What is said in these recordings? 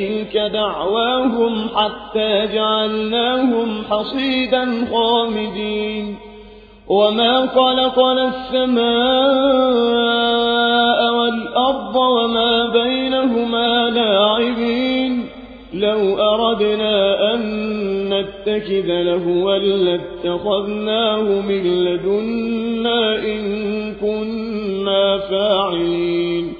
تلك دعواهم حتى جعلناهم حصيدا خامدين. وما خلقنا السماء والأرض وما بينهما لاعبين. لو أردنا أن نتكذ لهوا لاتخذناه من لدنا إن كنا فاعلين.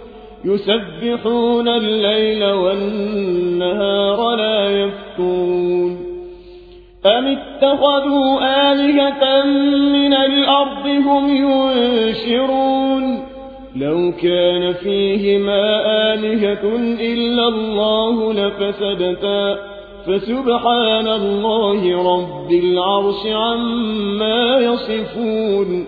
يسبحون الليل والنهار لا يفتون أم اتخذوا آلهة من الأرض هم ينشرون لو كان فيهما آلهة إلا الله لفسدتا فسبحان الله رب العرش عما يصفون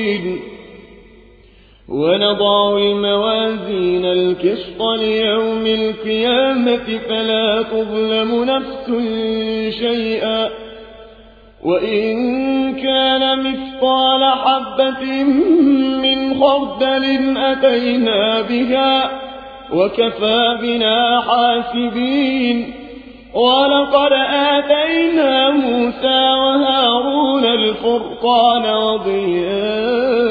ونضع الموازين الكسط ليوم القيامة فلا تظلم نفس شيئا. وإن كان مثقال حبة من خردل أتينا بها وكفى بنا حاسبين. ولقد آتينا موسى وهارون الفرقان وذكرا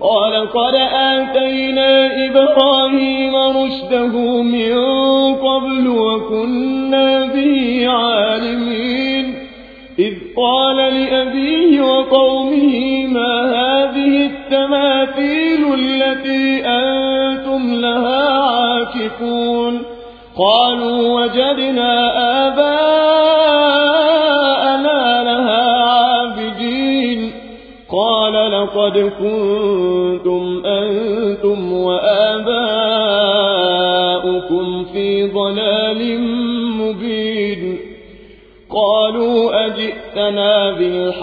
قال قد آتينا إبراهيم رشده من قبل وكنا به عالمين. إذ قال لأبيه وقومه ما هذه التماثيل التي أنتم لها عاكفون؟ قالوا وجدنا آباءنا لها عابدين. قال لقد كنتم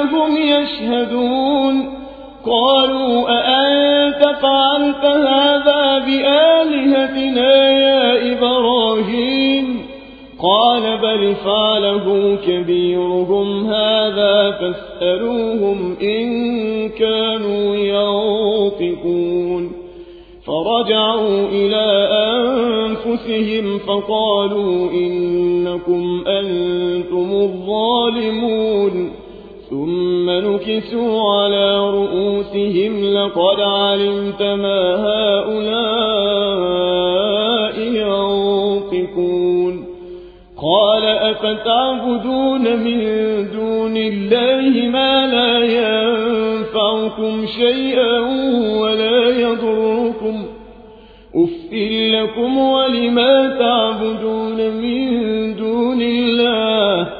لعلهم يشهدون. قالوا أأنت فعلت هذا بآلهتنا يا إبراهيم؟ قال بل فعله كبيرهم هذا فاسألوهم إن كانوا ينطقون. فرجعوا إلى أنفسهم فقالوا إنكم أنتم الظالمون. ثم نكسوا على رؤوسهم لقد علمت ما هؤلاء ينطقون. قال أفتعبدون من دون الله ما لا ينفعكم شيئا ولا يضركم. أفئل لكم ولما تعبدون من دون الله؟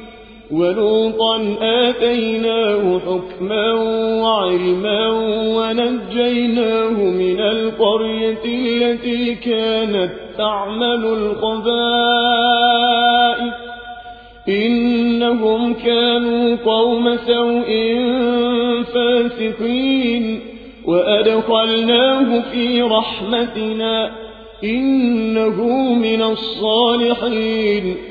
ولوطا آتيناه حكما وعلما ونجيناه من القرية التي كانت تعمل الخبائث إنهم كانوا قوم سوء فاسقين. وأدخلناه في رحمتنا إنه من الصالحين.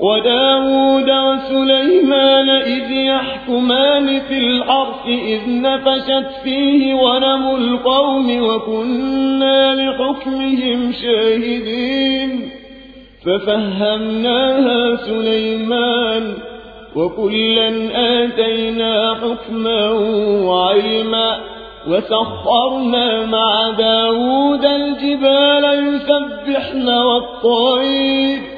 وداود وسليمان إذ يحكمان في الحرث إذ نفشت فيه ونم القوم وكنا لحكمهم شاهدين. ففهمناها سليمان وكلا آتينا حكما وعلما وسخرنا مع داود الجبال يسبحن والطير.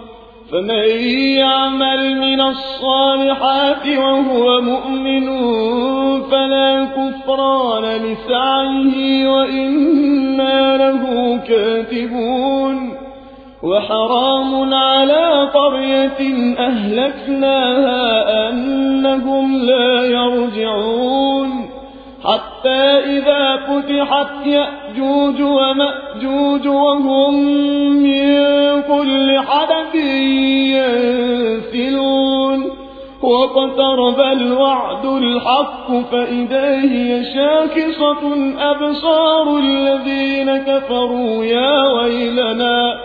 فمن يعمل من الصالحات وهو مؤمن فلا كفران لسعيه وإنا له كاتبون وحرام على قرية أهلكناها أنهم لا يرجعون حتى إذا فتحت يأجوج ومأجوج وهم من كل حدث ينسلون واقترب الوعد الحق فإذا هي شاكصة أبصار الذين كفروا. يا ويلنا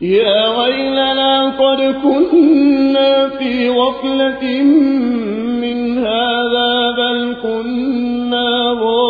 يا ويلنا قد كنا في غفلة من هذا بل كنا ظالمين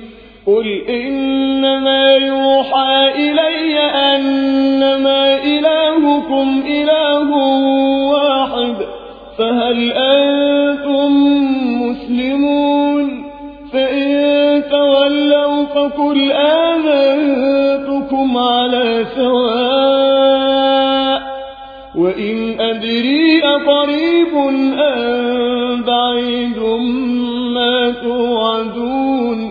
قل إنما يوحى إلي أنما إلهكم إله واحد فهل أنتم مسلمون فإن تولوا فقل آمنتكم على سواء وإن أدري أقريب أم بعيد ما توعدون